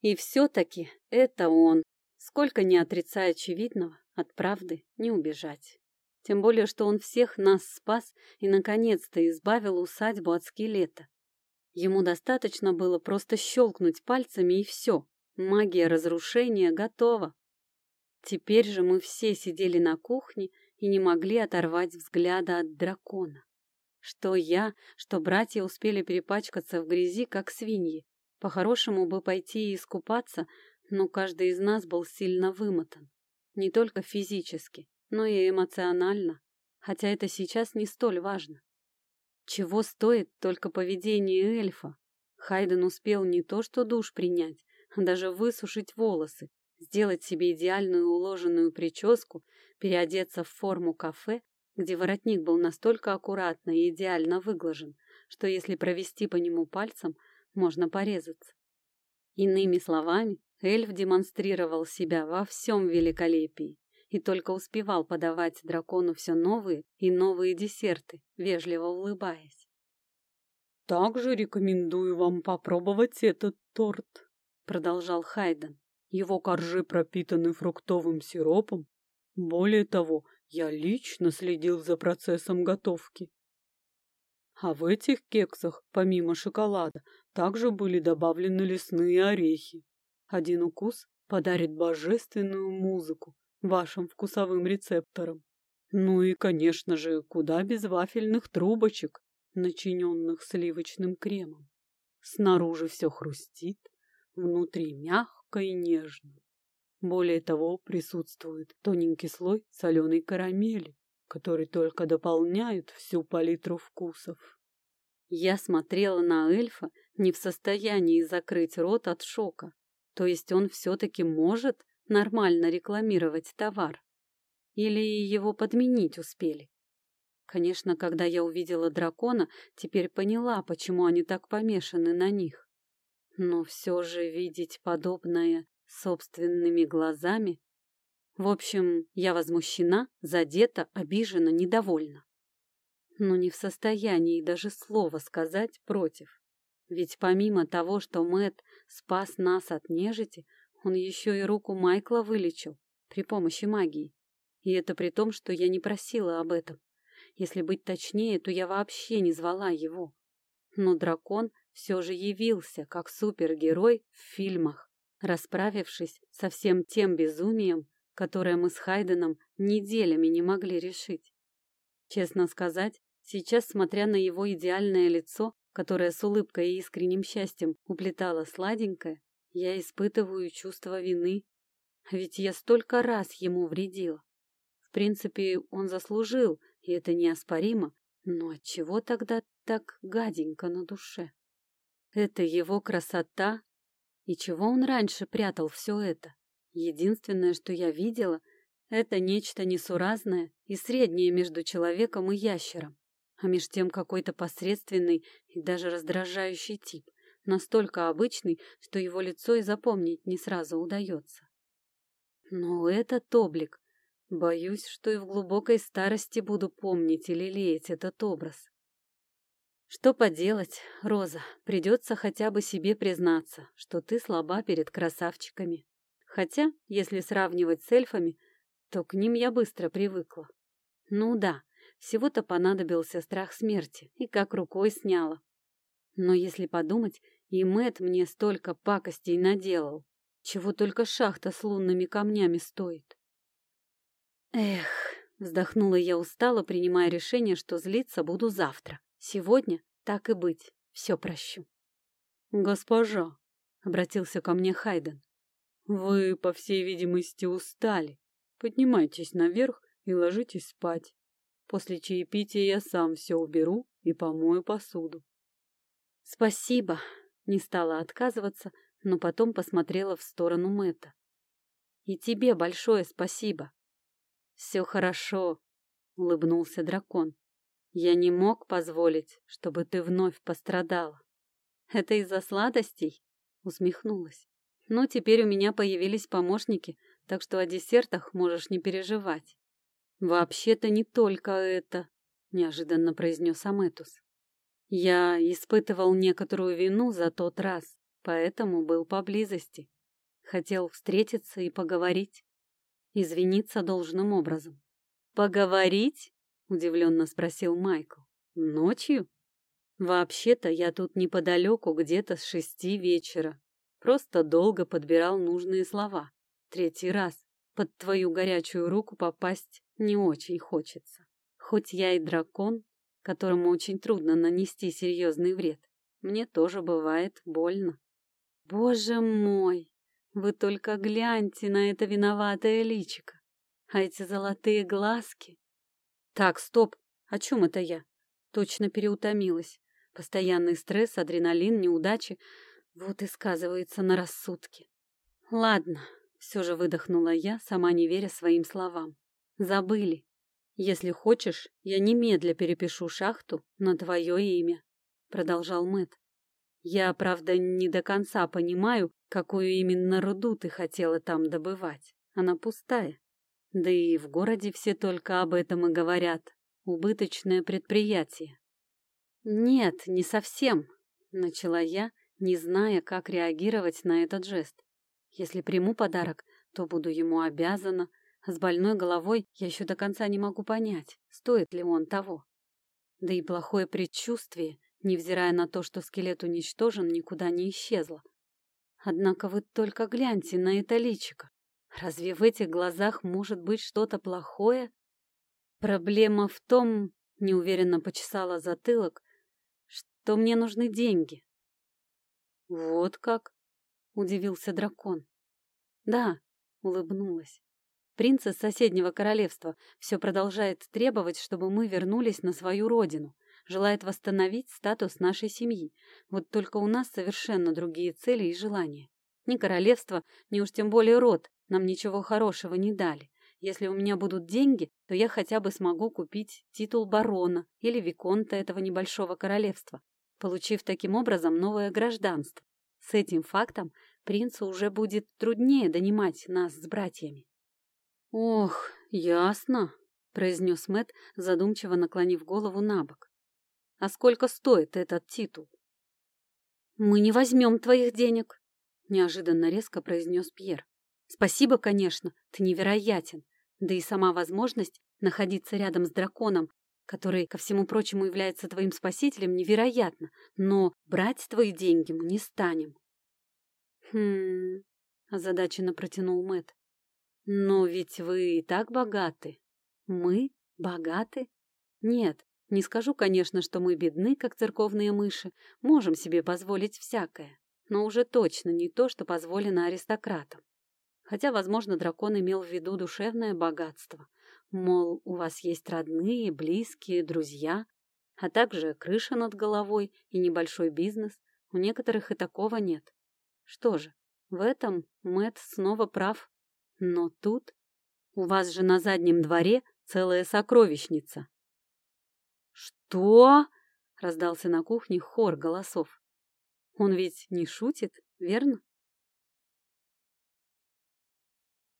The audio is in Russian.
И все-таки это он. Сколько не отрицая очевидного, от правды не убежать. Тем более, что он всех нас спас и, наконец-то, избавил усадьбу от скелета. Ему достаточно было просто щелкнуть пальцами и все. Магия разрушения готова. Теперь же мы все сидели на кухне и не могли оторвать взгляда от дракона. Что я, что братья успели перепачкаться в грязи, как свиньи. По-хорошему бы пойти и искупаться, но каждый из нас был сильно вымотан. Не только физически, но и эмоционально, хотя это сейчас не столь важно. Чего стоит только поведение эльфа? Хайден успел не то что душ принять, а даже высушить волосы, сделать себе идеальную уложенную прическу, переодеться в форму кафе, где воротник был настолько аккуратно и идеально выглажен, что если провести по нему пальцем, можно порезаться. Иными словами, эльф демонстрировал себя во всем великолепии и только успевал подавать дракону все новые и новые десерты, вежливо улыбаясь. «Также рекомендую вам попробовать этот торт», — продолжал Хайден. «Его коржи пропитаны фруктовым сиропом. Более того, я лично следил за процессом готовки. А в этих кексах, помимо шоколада, также были добавлены лесные орехи. Один укус подарит божественную музыку, вашим вкусовым рецепторам. Ну и, конечно же, куда без вафельных трубочек, начиненных сливочным кремом. Снаружи все хрустит, внутри мягко и нежно. Более того, присутствует тоненький слой соленой карамели, который только дополняет всю палитру вкусов. Я смотрела на эльфа не в состоянии закрыть рот от шока. То есть он все-таки может нормально рекламировать товар? Или его подменить успели? Конечно, когда я увидела дракона, теперь поняла, почему они так помешаны на них. Но все же видеть подобное собственными глазами... В общем, я возмущена, задета, обижена, недовольна. Но не в состоянии даже слова сказать против. Ведь помимо того, что Мэт спас нас от нежити, он еще и руку Майкла вылечил при помощи магии. И это при том, что я не просила об этом. Если быть точнее, то я вообще не звала его. Но дракон все же явился, как супергерой в фильмах, расправившись со всем тем безумием, которое мы с Хайденом неделями не могли решить. Честно сказать, сейчас, смотря на его идеальное лицо, которое с улыбкой и искренним счастьем уплетало сладенькое, я испытываю чувство вины, ведь я столько раз ему вредила. В принципе, он заслужил, и это неоспоримо, но отчего тогда так гаденько на душе? Это его красота? И чего он раньше прятал все это? Единственное, что я видела, это нечто несуразное и среднее между человеком и ящером, а меж тем какой-то посредственный и даже раздражающий тип — настолько обычный, что его лицо и запомнить не сразу удается. Но этот облик, боюсь, что и в глубокой старости буду помнить и лелеять этот образ. Что поделать, Роза, придется хотя бы себе признаться, что ты слаба перед красавчиками. Хотя, если сравнивать с эльфами, то к ним я быстро привыкла. Ну да, всего-то понадобился страх смерти, и как рукой сняла. Но если подумать, и Мэт мне столько пакостей наделал, чего только шахта с лунными камнями стоит. Эх, вздохнула я устало, принимая решение, что злиться буду завтра. Сегодня так и быть, все прощу. Госпожа, обратился ко мне Хайден, вы, по всей видимости, устали. Поднимайтесь наверх и ложитесь спать. После чаепития я сам все уберу и помою посуду. Спасибо, не стала отказываться, но потом посмотрела в сторону Мэта. И тебе большое спасибо. Все хорошо, улыбнулся дракон. Я не мог позволить, чтобы ты вновь пострадала. Это из-за сладостей? Усмехнулась. Но теперь у меня появились помощники, так что о десертах можешь не переживать. Вообще-то не только это, неожиданно произнес Аметус. Я испытывал некоторую вину за тот раз, поэтому был поблизости. Хотел встретиться и поговорить. Извиниться должным образом. «Поговорить?» — удивленно спросил Майкл. «Ночью?» «Вообще-то я тут неподалеку, где-то с шести вечера. Просто долго подбирал нужные слова. Третий раз. Под твою горячую руку попасть не очень хочется. Хоть я и дракон, которому очень трудно нанести серьезный вред, мне тоже бывает больно. Боже мой, вы только гляньте на это виноватое личико. А эти золотые глазки. Так, стоп, о чем это я? Точно переутомилась. Постоянный стресс, адреналин, неудачи. Вот и сказывается на рассудке. Ладно, все же выдохнула я, сама не веря своим словам. Забыли. Если хочешь, я немедля перепишу шахту на твое имя, продолжал Мэт. Я, правда, не до конца понимаю, какую именно руду ты хотела там добывать. Она пустая. Да и в городе все только об этом и говорят. Убыточное предприятие. Нет, не совсем, начала я, не зная, как реагировать на этот жест. Если приму подарок, то буду ему обязана. С больной головой я еще до конца не могу понять, стоит ли он того. Да и плохое предчувствие, невзирая на то, что скелет уничтожен, никуда не исчезло. Однако вы только гляньте на это личико. Разве в этих глазах может быть что-то плохое? Проблема в том, неуверенно почесала затылок, что мне нужны деньги. Вот как? Удивился дракон. Да, улыбнулась. Принц из соседнего королевства все продолжает требовать, чтобы мы вернулись на свою родину желает восстановить статус нашей семьи. Вот только у нас совершенно другие цели и желания. Ни королевство, ни уж тем более род нам ничего хорошего не дали. Если у меня будут деньги, то я хотя бы смогу купить титул барона или виконта этого небольшого королевства, получив таким образом новое гражданство. С этим фактом принцу уже будет труднее донимать нас с братьями. «Ох, ясно», — произнес Мэт, задумчиво наклонив голову на бок. А сколько стоит этот титул? Мы не возьмем твоих денег, неожиданно резко произнес Пьер. Спасибо, конечно, ты невероятен. Да и сама возможность находиться рядом с драконом, который, ко всему прочему, является твоим спасителем, невероятно. Но брать твои деньги мы не станем. Хм, озадаченно протянул Мэт. Но ведь вы и так богаты. Мы богаты? Нет, не скажу, конечно, что мы бедны, как церковные мыши, можем себе позволить всякое, но уже точно не то, что позволено аристократам. Хотя, возможно, дракон имел в виду душевное богатство. Мол, у вас есть родные, близкие, друзья, а также крыша над головой и небольшой бизнес. У некоторых и такого нет. Что же, в этом Мэт снова прав. Но тут у вас же на заднем дворе целая сокровищница. «Что?» — раздался на кухне хор голосов. «Он ведь не шутит, верно?»